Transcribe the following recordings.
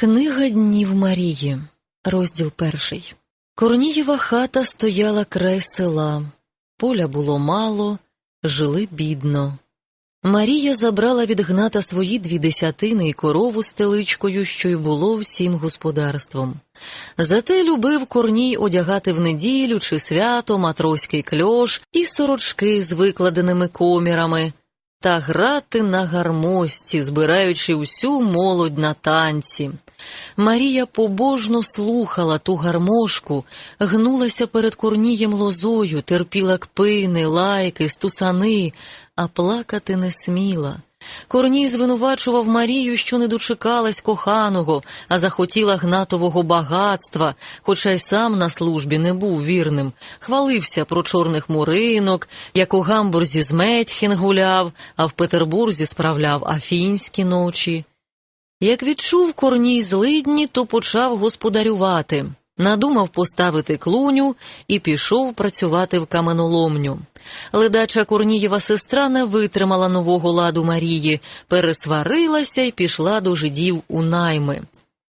Книга днів Марії, розділ перший. Корнієва хата стояла край села, поля було мало, жили бідно. Марія забрала від гната свої дві десятини і корову з теличкою, що й було всім господарством. Зате любив Корній одягати в неділю чи свято матроський кльош і сорочки з викладеними комірами, та грати на гармості, збираючи усю молодь на танці. Марія побожно слухала ту гармошку, гнулася перед корнієм лозою, терпіла кпини, лайки, стусани, а плакати не сміла. Корній звинувачував Марію, що не дочекалась коханого, а захотіла гнатового багатства, хоча й сам на службі не був вірним, хвалився про чорних муринок, як у гамбурзі з Метхін гуляв, а в Петербурзі справляв афінські ночі. Як відчув Корній злидні, то почав господарювати. Надумав поставити клуню і пішов працювати в каменоломню. Ледача Корнієва сестра не витримала нового ладу Марії, пересварилася і пішла до жидів у найми.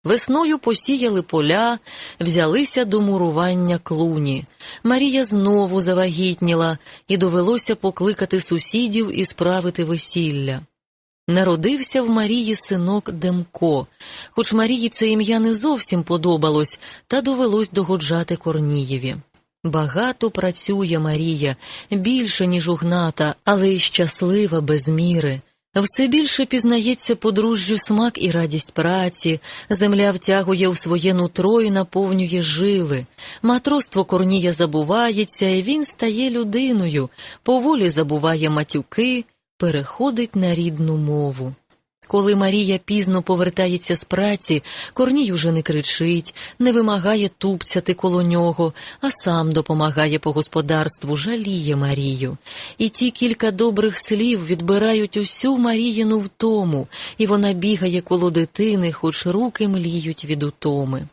Весною посіяли поля, взялися до мурування клуні. Марія знову завагітніла і довелося покликати сусідів і справити весілля. Народився в Марії синок Демко, хоч Марії це ім'я не зовсім подобалось, та довелось догоджати Корнієві. Багато працює Марія, більше, ніж угната, але й щаслива без міри. Все більше пізнається подружжю смак і радість праці, земля втягує у своє нутро і наповнює жили. Матроство Корнія забувається, і він стає людиною, поволі забуває матюки переходить на рідну мову. Коли Марія пізно повертається з праці, Корній уже не кричить, не вимагає тупцяти коло нього, а сам допомагає по господарству, жаліє Марію. І ті кілька добрих слів відбирають усю Маріїну втому, і вона бігає коло дитини, хоч руки мліють від утоми.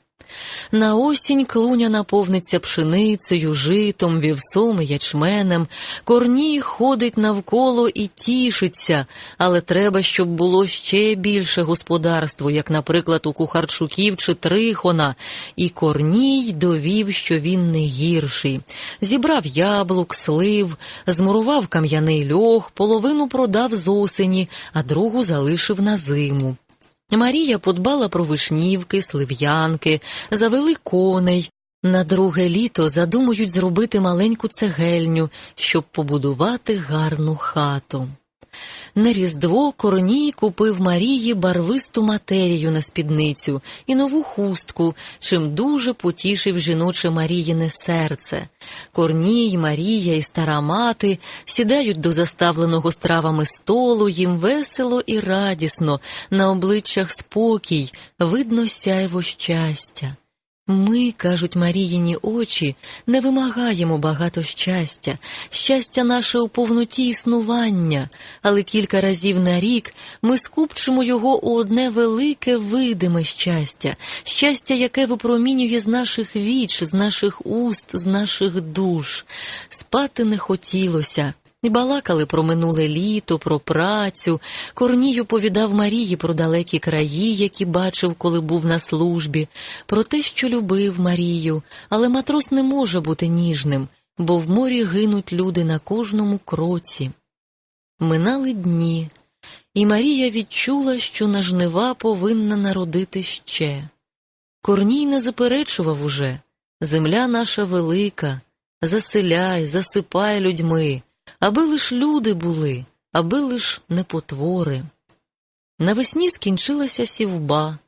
На осінь клуня наповниться пшеницею, житом, вівсом і ячменем, корній ходить навколо і тішиться, але треба, щоб було ще більше господарство, як, наприклад, у Кухарчуків чи Трихона, і корній довів, що він не гірший. Зібрав яблук, слив, змурував кам'яний льох, половину продав з осені, а другу залишив на зиму. Марія подбала про вишнівки, слив'янки, завели коней. На друге літо задумують зробити маленьку цегельню, щоб побудувати гарну хату. На Різдво Корній купив Марії барвисту матерію на спідницю і нову хустку, чим дуже потішив жіноче Маріїне серце. Корній, Марія і стара мати сідають до заставленого стравами столу, їм весело і радісно, на обличчях спокій, видно сяйво щастя. Ми, кажуть Маріїні очі, не вимагаємо багато щастя, щастя наше у повноті існування, але кілька разів на рік ми скупчимо його у одне велике видиме щастя, щастя, яке випромінює з наших віч, з наших уст, з наших душ. Спати не хотілося. І балакали про минуле літо, про працю. Корнію повідав Марії про далекі краї, які бачив, коли був на службі, про те, що любив Марію, але матрос не може бути ніжним, бо в морі гинуть люди на кожному кроці. Минали дні, і Марія відчула, що на жнива повинна народити ще. Корній не заперечував уже земля наша велика, заселяй, засипай людьми аби лиш люди були, аби лиш не потвори. Навесні скінчилася сівба,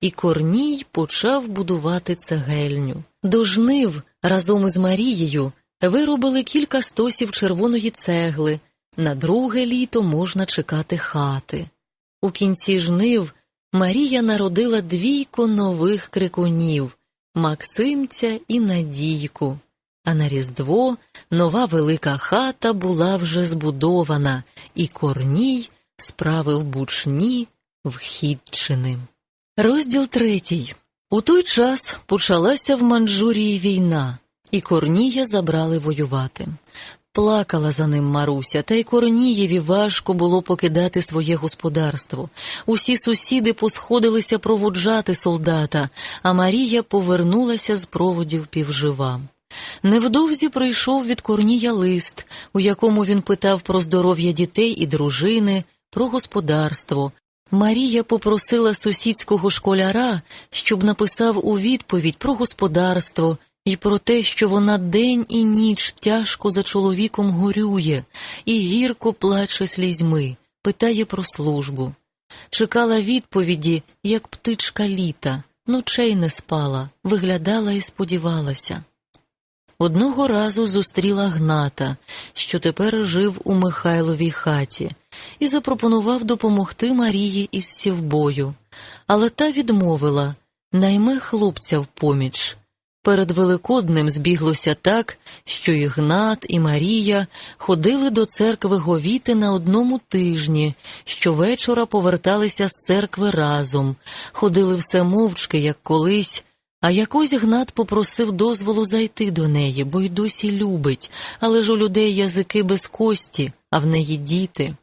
і Корній почав будувати цегельню. До жнив разом із Марією виробили кілька стосів червоної цегли, на друге літо можна чекати хати. У кінці жнив Марія народила двійко нових крикунів Максимця і Надійку а на Різдво нова велика хата була вже збудована, і Корній справив бучні вхідчини. Розділ третій. У той час почалася в Манджурії війна, і Корнія забрали воювати. плакала за ним Маруся, та й Корнієві важко було покидати своє господарство. Усі сусіди посходилися проводжати солдата, а Марія повернулася з проводів півжива. Невдовзі прийшов від Корнія лист, у якому він питав про здоров'я дітей і дружини, про господарство. Марія попросила сусідського школяра, щоб написав у відповідь про господарство і про те, що вона день і ніч тяжко за чоловіком горює і гірко плаче слізьми, питає про службу. Чекала відповіді, як птичка літа, ночей не спала, виглядала і сподівалася. Одного разу зустріла Гната, що тепер жив у Михайловій хаті, і запропонував допомогти Марії із сівбою, але та відмовила найме хлопця в поміч. Перед Великоднем збіглося так, що і Гнат, і Марія ходили до церкви говіти на одному тижні, щовечора поверталися з церкви разом, ходили все мовчки, як колись, а якось Гнат попросив дозволу зайти до неї, бо й досі любить, але ж у людей язики без кості, а в неї діти.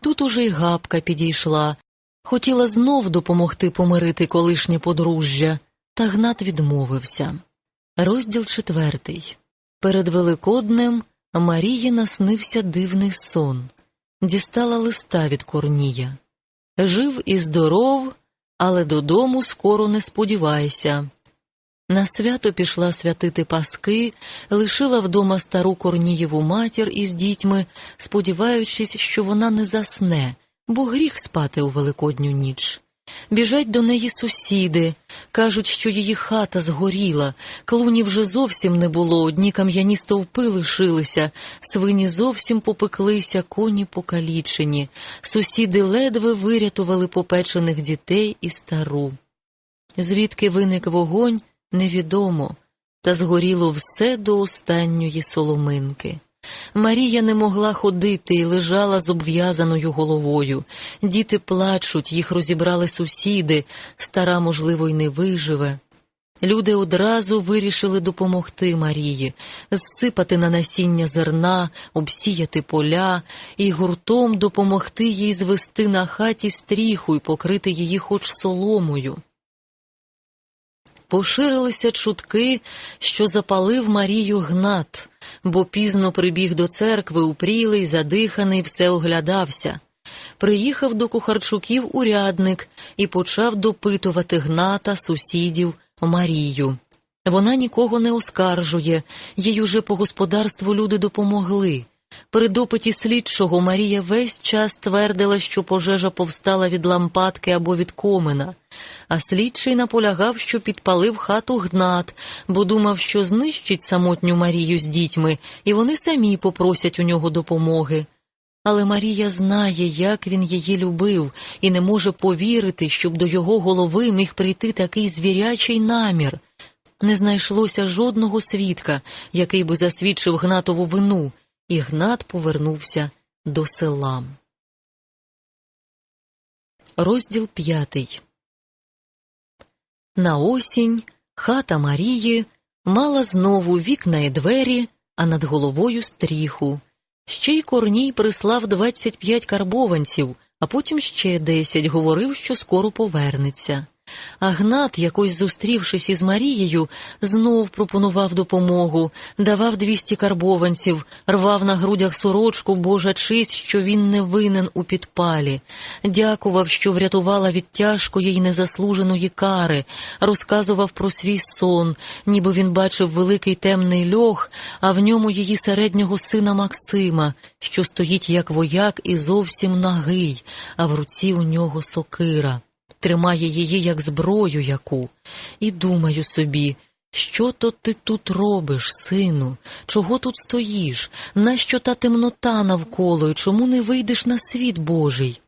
Тут уже й гапка підійшла, хотіла знов допомогти помирити колишнє подружжя, та Гнат відмовився. Розділ четвертий. Перед Великоднем Марії наснився дивний сон. Дістала листа від Корнія. Жив і здоров, але додому скоро не сподівайся. На свято пішла святити паски, лишила вдома стару Корнієву матір із дітьми, сподіваючись, що вона не засне, бо гріх спати у великодню ніч. Біжать до неї сусіди, кажуть, що її хата згоріла, клуні вже зовсім не було, одні кам'яні стовпи лишилися, свині зовсім попеклися, коні покалічені. Сусіди ледве вирятували попечених дітей і стару. Звідки виник вогонь, невідомо, та згоріло все до останньої соломинки. Марія не могла ходити і лежала з обв'язаною головою. Діти плачуть, їх розібрали сусіди, стара, можливо, й не виживе. Люди одразу вирішили допомогти Марії, зсипати на насіння зерна, обсіяти поля і гуртом допомогти їй звести на хаті стріху і покрити її хоч соломою. Поширилися чутки, що запалив Марію гнат, бо пізно прибіг до церкви упрілий, задиханий, все оглядався. Приїхав до Кухарчуків урядник і почав допитувати гната, сусідів, Марію. Вона нікого не оскаржує, їй уже по господарству люди допомогли. При допиті слідчого Марія весь час твердила, що пожежа повстала від лампадки або від комина, а слідчий наполягав, що підпалив хату гнат, бо думав, що знищить самотню Марію з дітьми, і вони самі попросять у нього допомоги. Але Марія знає, як він її любив, і не може повірити, щоб до його голови міг прийти такий звірячий намір. Не знайшлося жодного свідка, який би засвідчив гнатову вину. Ігнат повернувся до села. Розділ п'ятий. На осінь хата Марії мала знову вікна і двері, а над головою стріху. Ще й корній прислав двадцять п'ять карбованців, а потім ще десять говорив, що скоро повернеться. А Гнат, якось зустрівшись із Марією, знов пропонував допомогу, давав двісті карбованців, рвав на грудях сорочку Божа честь, що він не винен у підпалі, дякував, що врятувала від тяжкої й незаслуженої кари, розказував про свій сон, ніби він бачив великий темний льох, а в ньому її середнього сина Максима, що стоїть як вояк і зовсім нагий, а в руці у нього сокира тримає її як зброю яку, і думаю собі, що то ти тут робиш, сину, чого тут стоїш, нащо та темнота навколо, і чому не вийдеш на світ Божий?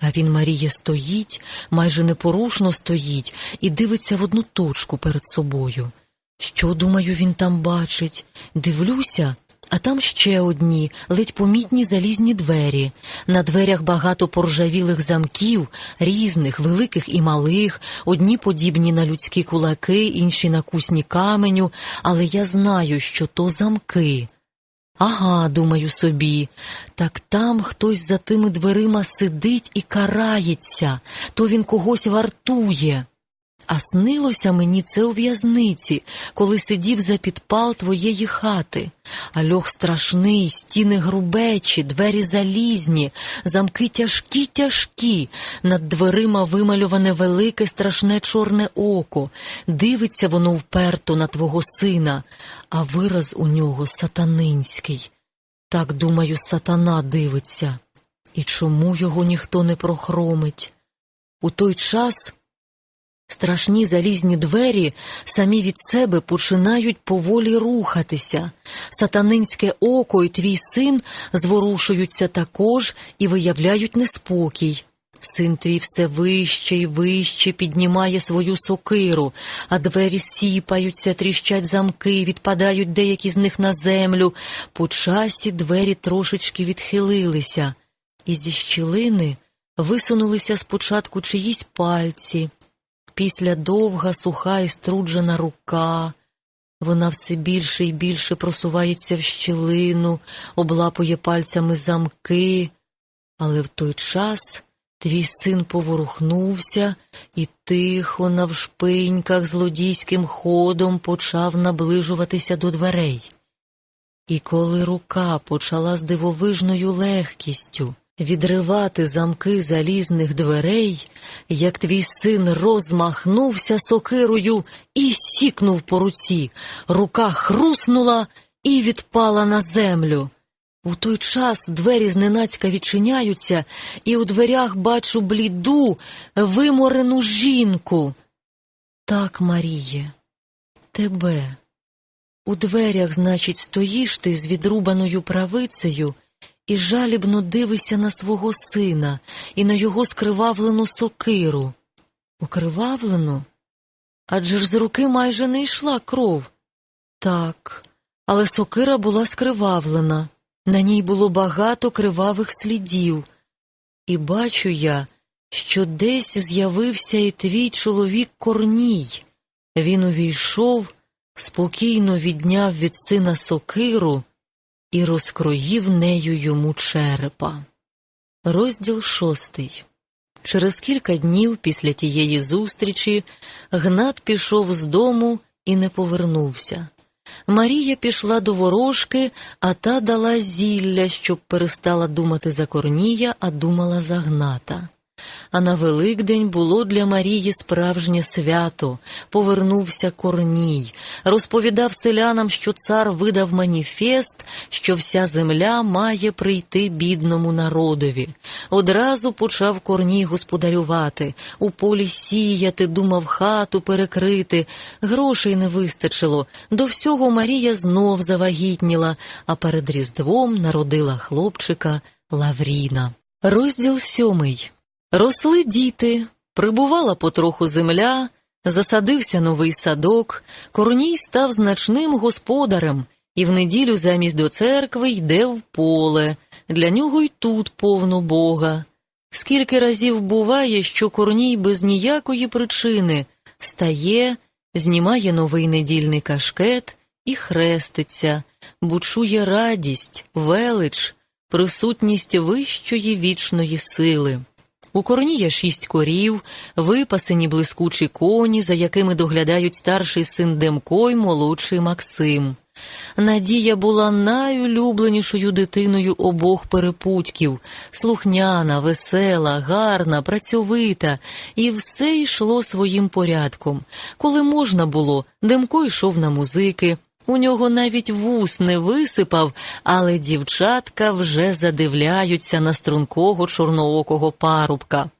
А він, Марія, стоїть, майже непорушно стоїть і дивиться в одну точку перед собою. Що, думаю, він там бачить? Дивлюся, а там ще одні, ледь помітні залізні двері. На дверях багато поржавілих замків, різних, великих і малих, одні подібні на людські кулаки, інші на кусні каменю, але я знаю, що то замки. Ага, думаю собі, так там хтось за тими дверима сидить і карається, то він когось вартує. А снилося мені це у в'язниці, коли сидів за підпал твоєї хати. А льох страшний, стіни грубечі, двері залізні, замки тяжкі, тяжкі, над дверима вималюване велике страшне чорне око. Дивиться воно вперто на твого сина, а вираз у нього сатанинський. Так, думаю, сатана дивиться. І чому його ніхто не прохромить? У той час. Страшні залізні двері самі від себе починають поволі рухатися. Сатанинське око і твій син зворушуються також і виявляють неспокій. Син твій все вище й вище піднімає свою сокиру, а двері сіпаються, тріщать замки, відпадають деякі з них на землю. По часі двері трошечки відхилилися, і зі щілини висунулися спочатку чиїсь пальці. Після довга, суха і струджена рука. Вона все більше і більше просувається в щілину, облапує пальцями замки, але в той час твій син поворухнувся і тихо, навшпиньках, злодійським ходом почав наближуватися до дверей. І коли рука почала з дивовижною легкістю відривати замки залізних дверей, як твій син розмахнувся сокирою і сікнув по руці, рука хруснула і відпала на землю. У той час двері зненацька відчиняються, і у дверях бачу бліду, виморену жінку. Так, Маріє, тебе. У дверях, значить, стоїш ти з відрубаною правицею і жалібно дивишся на свого сина і на його скривавлену сокиру. Окривавлену? Адже ж з руки майже не йшла кров. Так, але сокира була скривавлена, на ній було багато кривавих слідів, і бачу я, що десь з'явився і твій чоловік корній. Він увійшов, спокійно відняв від сина сокиру і розкроїв нею йому черепа. Розділ шостий. Через кілька днів після тієї зустрічі Гнат пішов з дому і не повернувся. Марія пішла до ворожки, а та дала зілля, щоб перестала думати за Корнія, а думала за Гната. А на Великдень було для Марії справжнє свято. Повернувся Корній, розповідав селянам, що цар видав маніфест, що вся земля має прийти бідному народові. Одразу почав Корній господарювати, у полі сіяти, думав хату перекрити. Грошей не вистачило. До всього Марія знов завагітніла, а перед Різдвом народила хлопчика Лавріна. Розділ сьомий. Росли діти, прибувала потроху земля, засадився новий садок, Корній став значним господарем і в неділю замість до церкви йде в поле, для нього й тут повно Бога. Скільки разів буває, що Корній без ніякої причини стає, знімає новий недільний кашкет і хреститься, бо чує радість, велич, присутність вищої вічної сили. У короні є шість корів, випасені блискучі коні, за якими доглядають старший син Демко й молодший Максим. Надія була найулюбленішою дитиною обох перепутьків, слухняна, весела, гарна, працьовита, і все йшло своїм порядком. Коли можна було, Демко йшов на музики. У нього навіть вус не висипав, але дівчатка вже задивляються на стрункого чорноокого парубка.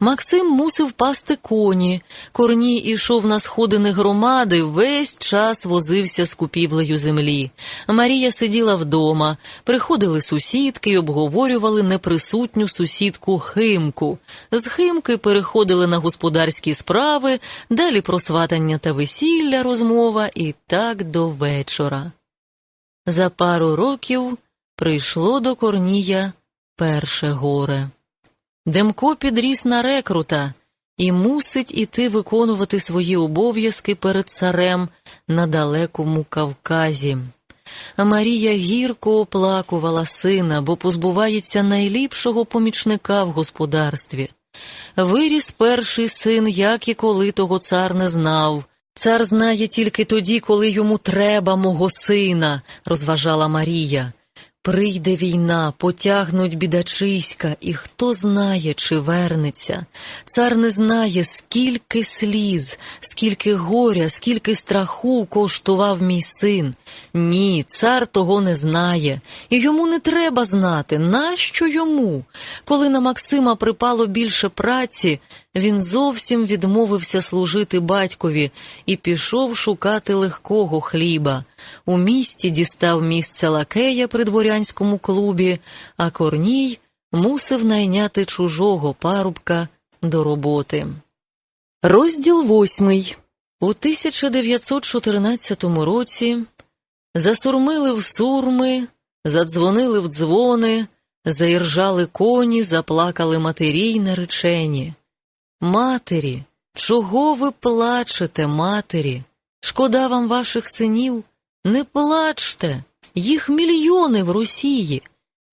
Максим мусив пасти коні. Корній ішов на сходини громади, весь час возився з купівлею землі. Марія сиділа вдома, приходили сусідки й обговорювали неприсутню сусідку Химку. З Химки переходили на господарські справи, далі про сватання та весілля розмова і так до вечора. За пару років прийшло до Корнія перше горе. Демко підріс на рекрута і мусить іти виконувати свої обов'язки перед царем на далекому Кавказі. Марія гірко оплакувала сина, бо позбувається найліпшого помічника в господарстві. Виріс перший син, як і коли того цар не знав. Цар знає тільки тоді, коли йому треба мого сина, розважала Марія. Прийде війна, потягнуть бідачиська, і хто знає, чи вернеться. Цар не знає, скільки сліз, скільки горя, скільки страху коштував мій син. Ні, цар того не знає, і йому не треба знати, нащо йому. Коли на Максима припало більше праці, він зовсім відмовився служити батькові і пішов шукати легкого хліба. У місті дістав місце лакея при дворянському клубі, а Корній мусив найняти чужого парубка до роботи. Розділ восьмий. У 1914 році засурмили в сурми, задзвонили в дзвони, заіржали коні, заплакали матері й наречені. Матері, чого ви плачете, матері? Шкода вам ваших синів? Не плачте, їх мільйони в Росії.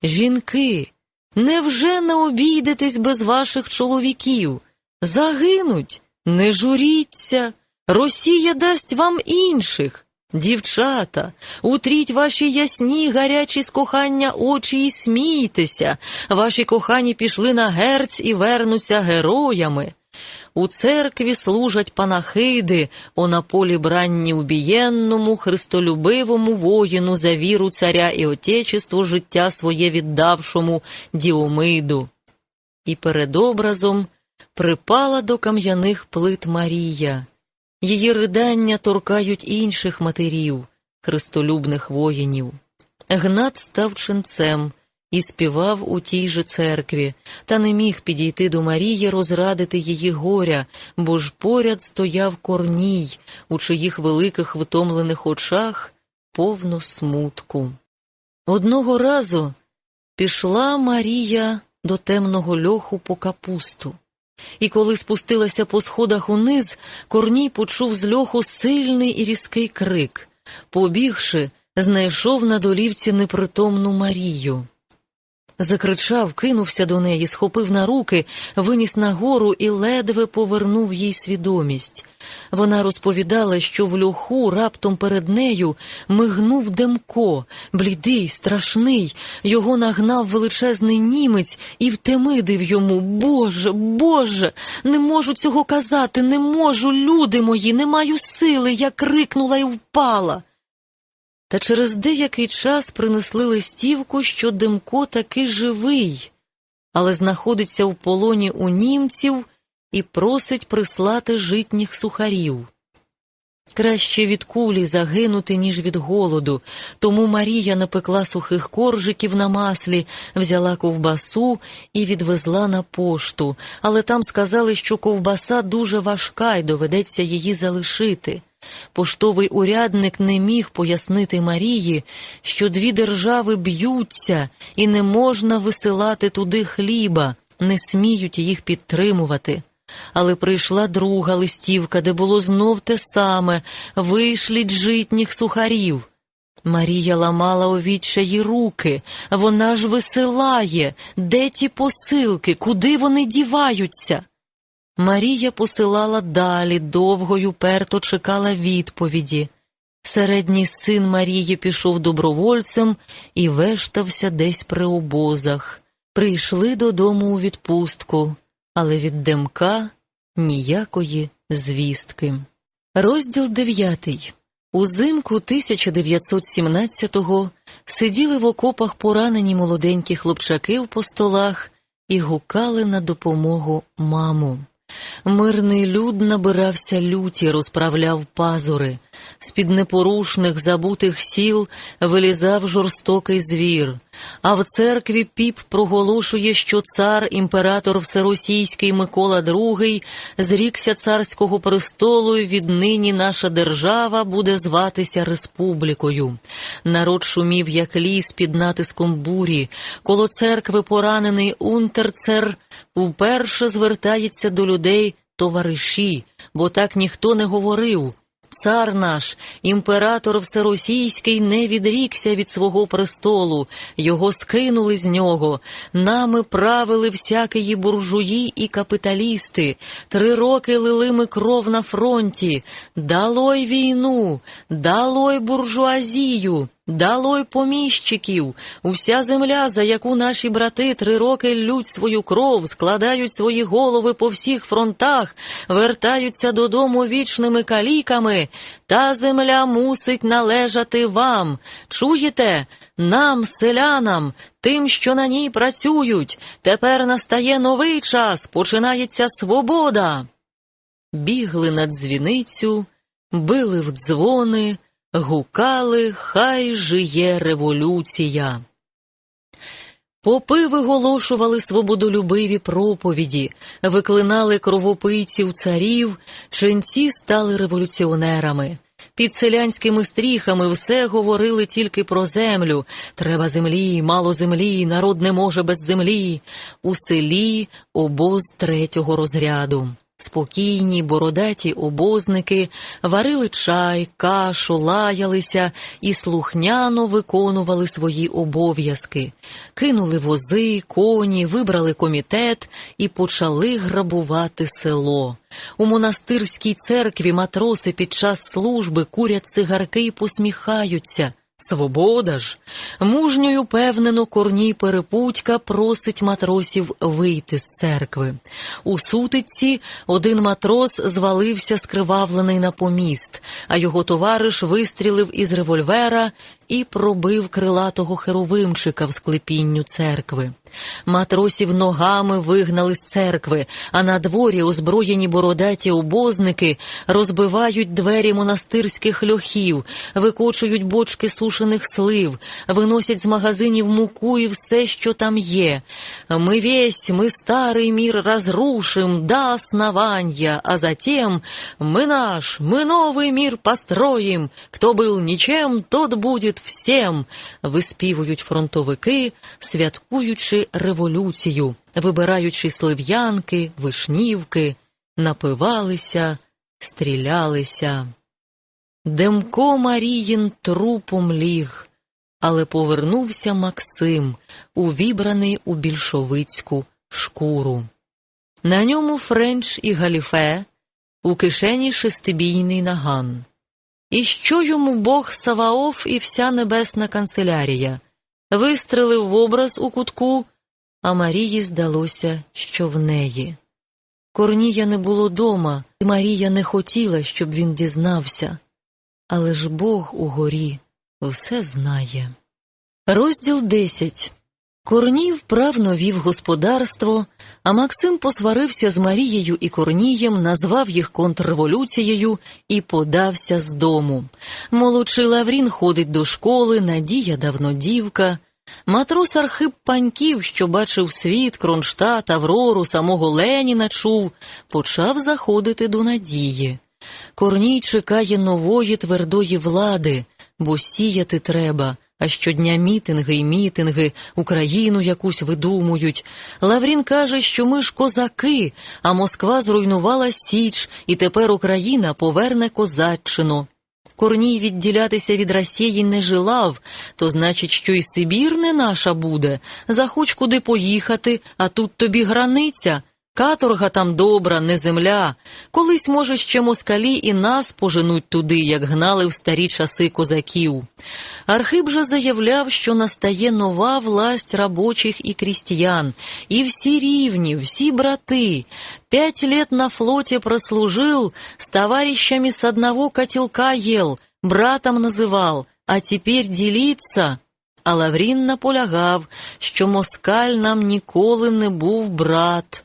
Жінки, невже не обійдетесь без ваших чоловіків? Загинуть, не журіться, Росія дасть вам інших. Дівчата, утріть ваші ясні, гарячі з кохання очі і смійтеся. Ваші кохані пішли на герць і вернуться героями. У церкві служать панахиди, о полі бранні убієнному, христолюбивому воїну за віру царя і отечеству життя своє віддавшому Діомиду. І перед образом припала до кам'яних плит Марія. Її ридання торкають інших матерів, христолюбних воїнів. Гнат став ченцем і співав у тій же церкві, та не міг підійти до Марії розрадити її горя, бо ж поряд стояв корній, у чиїх великих втомлених очах повно смутку. Одного разу пішла Марія до темного льоху по капусту. І коли спустилася по сходах униз, Корній почув з льоху сильний і різкий крик. Побігши, знайшов на долівці непритомну Марію. Закричав, кинувся до неї, схопив на руки, виніс нагору і ледве повернув їй свідомість. Вона розповідала, що в льоху раптом перед нею мигнув Демко, блідий, страшний, його нагнав величезний німець і втемидив йому. Боже, Боже, не можу цього казати, не можу, люди мої, не маю сили. Я крикнула і впала. Та через деякий час принесли листівку, що Демко таки живий, але знаходиться в полоні у німців і просить прислати житніх сухарів. Краще від кулі загинути, ніж від голоду, тому Марія напекла сухих коржиків на маслі, взяла ковбасу і відвезла на пошту, але там сказали, що ковбаса дуже важка і доведеться її залишити. Поштовий урядник не міг пояснити Марії, що дві держави б'ються і не можна висилати туди хліба, не сміють їх підтримувати. Але прийшла друга листівка, де було знов те саме вишліть житніх сухарів. Марія ламала у відчаї руки, вона ж висилає, де ті посилки, куди вони діваються? Марія посилала далі, довго й уперто чекала відповіді. Середній син Марії пішов добровольцем і вештався десь при обозах. Прийшли додому у відпустку, але від Демка ніякої звістки. Розділ дев'ятий. Узимку 1917-го сиділи в окопах поранені молоденькі хлопчаки в постолах і гукали на допомогу маму. Мирний люд набирався люті, розправляв пазури, з під непорушних забутих сіл вилізав жорстокий звір, а в церкві піп проголошує, що цар, імператор всеросійський Микола II зрікся царського престолу, і віднині наша держава буде зватися республікою. Народ шумів, як ліс під натиском бурі, коло церкви поранений унтерцер вперше звертається до людей товариші, бо так ніхто не говорив. Цар наш, імператор всеросійський, не відрікся від свого престолу, його скинули з нього. Нами правили всякії буржуї і капіталісти. Три роки лили ми кров на фронті. Далой війну, далой буржуазію. Далой поміщиків, уся земля, за яку наші брати три роки лють свою кров, складають свої голови по всіх фронтах, вертаються додому вічними каліками, та земля мусить належати вам. Чуєте? Нам, селянам, тим, що на ній працюють. Тепер настає новий час, починається свобода. Бігли на дзвіницю, били в дзвони гукали Хай жиє революція. Попи виголошували свободолюбиві проповіді, виклинали кровопийців царів, ченці стали революціонерами. Під селянськими стріхами все говорили тільки про землю. Треба землі, мало землі, народ не може без землі. У селі обоз третього розряду. Спокійні, бородаті обозники варили чай, кашу, лаялися і слухняно виконували свої обов'язки, кинули вози, коні, вибрали комітет і почали грабувати село. У монастирській церкві матроси під час служби курять цигарки і посміхаються. Свобода ж, мужньою певнено корній перепутька просить матросів вийти з церкви. У сутиці один матрос звалився скривавлений на поміст, а його товариш вистрілив із револьвера і пробив крилатого херовимчика в склепінню церкви. Матросів ногами вигнали з церкви, а на дворі озброєні бородаті обозники розбивають двері монастирських льохів, викочують бочки сушених слив, виносять з магазинів муку і все, що там є. Ми весь, ми старий мір разрушим до основания, а затем мы наш, мы новый мир построим. Кто был ничем, тот будет всем. Виспівують фронтовики, святкуючи революцію, вибираючи слив'янки, вишнівки, напивалися, стрілялися. Демко Маріїн трупом ліг, але повернувся Максим, увібраний у більшовицьку шкуру. На ньому френч і галіфе, у кишені шестибійний наган. І що йому Бог Саваоф і вся небесна канцелярія? Вистрелив в образ у кутку, а Марії здалося, що в неї. Корнія не було дома, і Марія не хотіла, щоб він дізнався. Але ж Бог у горі все знає. Розділ 10 Корній вправно вів господарство, а Максим посварився з Марією і Корнієм, назвав їх контрреволюцією і подався з дому. Молодший Лаврін ходить до школи, Надія давно дівка. Матрос Архип Паньків, що бачив світ, Кронштадт, Аврору, самого Леніна чув, почав заходити до Надії. Корній чекає нової твердої влади, бо сіяти треба а щодня мітинги й мітинги, Україну якусь видумують. Лаврін каже, що ми ж козаки, а Москва зруйнувала Січ, і тепер Україна поверне козаччину. Корній відділятися від Росії не жилав, то значить, що й Сибір не наша буде. Захоч куди поїхати, а тут тобі границя. Каторга там добра, не земля. Колись, може, ще москалі і нас поженуть туди, як гнали в старі часи козаків. Архип же заявляв, що настає нова власть рабочих і крістьян, і всі рівні, всі брати. Пять лет на флоте прослужил, с товарищами с одного котелка ел, братом називав, а тепер ділиться. А Лаврін наполягав, що москаль нам ніколи не був брат.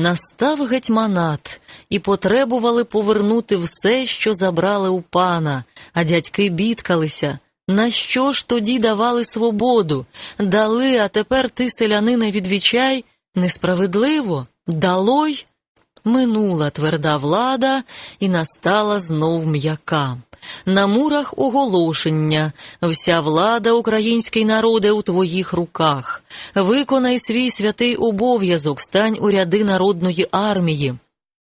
Настав гетьманат і потребували повернути все, що забрали у пана, а дядьки бідкалися. На що ж тоді давали свободу? Дали, а тепер ти, селянине, відвічай? Несправедливо? Далой? Минула тверда влада, і настала знов м'яка. На мурах оголошення вся влада, український народе у твоїх руках. Виконай свій святий обов'язок, стань у ряди народної армії.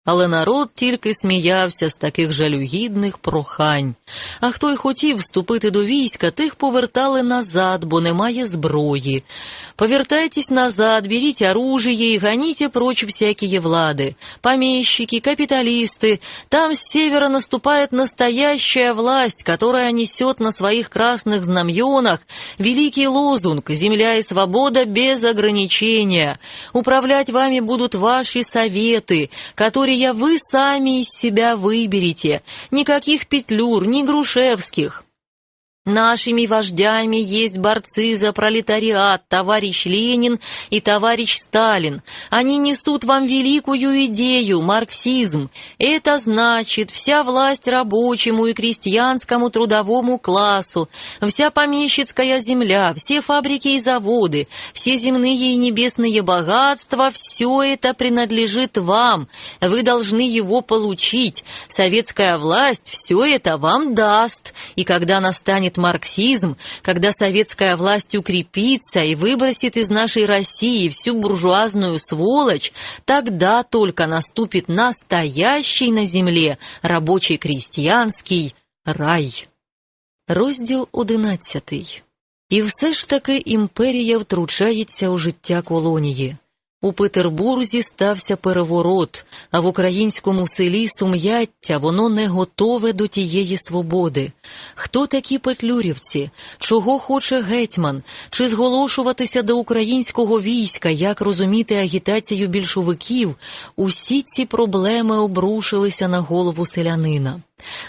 але народ тільки сміявся з таких жалюгідних прохань. А хто й хотів вступити до війська, тих повертали назад, бо немає зброї. Повертайтесь назад, беріть оружие и гоните прочь всякие влады. Помещики, капиталисты, там с севера наступает настоящая власть, которая несет на своих красных знаменах великий лозунг «Земля и свобода без ограничения». Управлять вами будут ваши советы, которые я вы сами из себя выберете. Никаких петлюр, ни грушевских. Нашими вождями есть борцы за пролетариат, товарищ Ленин и товарищ Сталин. Они несут вам великую идею, марксизм. Это значит, вся власть рабочему и крестьянскому трудовому классу, вся помещицкая земля, все фабрики и заводы, все земные и небесные богатства, все это принадлежит вам. Вы должны его получить. Советская власть все это вам даст. И когда настанет марксизм, когда советская власть укрепится и выбросит из нашей России всю буржуазную сволочь, тогда только наступит настоящий на земле рабочий крістіянський рай. Розділ одинадцятий. І все ж таки імперія втручається у життя колонії. У Петербурзі стався переворот, а в українському селі сум'яття воно не готове до тієї свободи. Хто такі петлюрівці? Чого хоче гетьман? Чи зголошуватися до українського війська, як розуміти агітацію більшовиків? Усі ці проблеми обрушилися на голову селянина.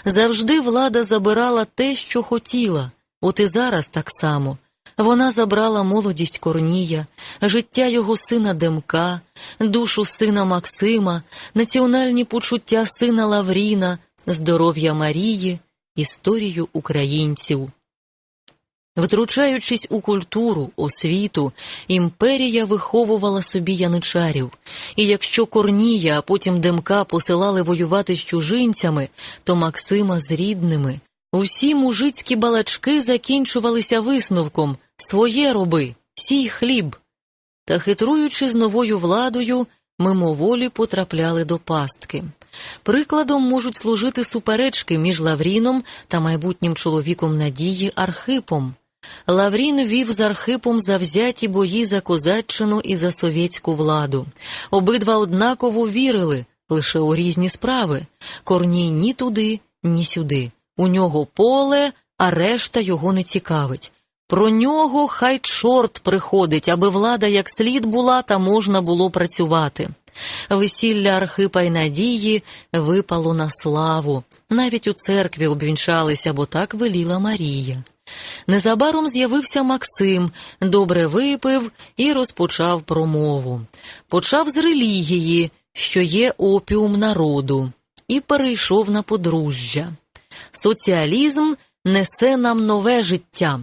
Завжди влада забирала те, що хотіла, от і зараз так само. Вона забрала молодість Корнія, життя його сина Демка, душу сина Максима, національні почуття сина Лавріна, здоров'я Марії, історію українців. Втручаючись у культуру, освіту, імперія виховувала собі яничарів, і якщо Корнія, а потім Демка посилали воювати з чужинцями, то Максима з рідними. Усі мужицькі балачки закінчувалися висновком своє роби, сій хліб. Та хитруючи з новою владою, мимоволі потрапляли до пастки. Прикладом можуть служити суперечки між Лавріном та майбутнім чоловіком Надії Архипом. Лаврін вів з Архипом завзяті бої за козаччину і за совєтську владу. Обидва однаково вірили лише у різні справи. Корній ні туди, ні сюди. У нього поле, а решта його не цікавить. Про нього хай чорт приходить, аби влада як слід була та можна було працювати. Весілля Архипа й Надії випало на славу. Навіть у церкві обвінчалися, бо так веліла Марія. Незабаром з'явився Максим, добре випив і розпочав промову. Почав з релігії, що є опіум народу, і перейшов на подружжя. Соціалізм несе нам нове життя.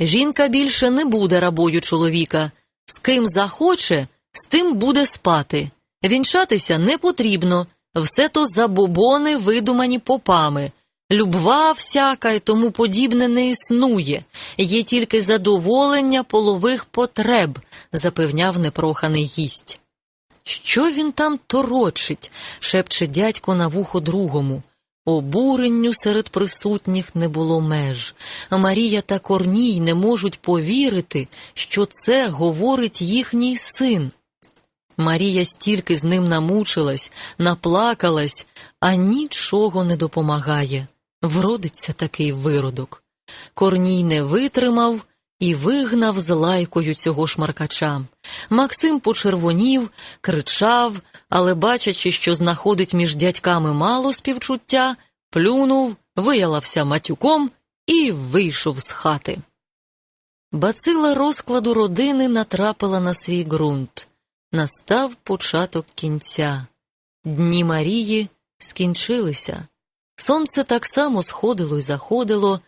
Жінка більше не буде рабою чоловіка. З ким захоче, з тим буде спати. Вінчатися не потрібно, все то забобони, видумані попами. Любва всяка й тому подібне не існує, є тільки задоволення полових потреб, запевняв непроханий гість. Що він там торочить? шепче дядько на вухо другому. Обуренню серед присутніх не було меж. Марія та Корній не можуть повірити, що це говорить їхній син. Марія стільки з ним намучилась, наплакалась, а нічого не допомагає. Вродиться такий виродок. Корній не витримав і вигнав з лайкою цього шмаркача. Максим почервонів, кричав, але, бачачи, що знаходить між дядьками мало співчуття, плюнув, виялався матюком і вийшов з хати. Бацила розкладу родини натрапила на свій ґрунт. Настав початок кінця. Дні Марії скінчилися. Сонце так само сходило й заходило,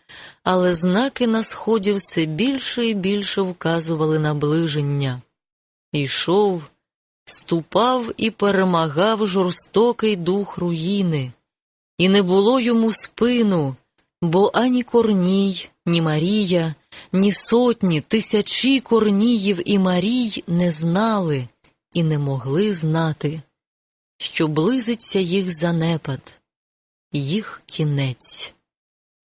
але знаки на сході все більше і більше вказували наближення. Ішов, ступав і перемагав жорстокий дух руїни, і не було йому спину, бо ані Корній, ні Марія, ні сотні, тисячі Корніїв і Марій не знали і не могли знати. що близиться їх занепад, їх кінець.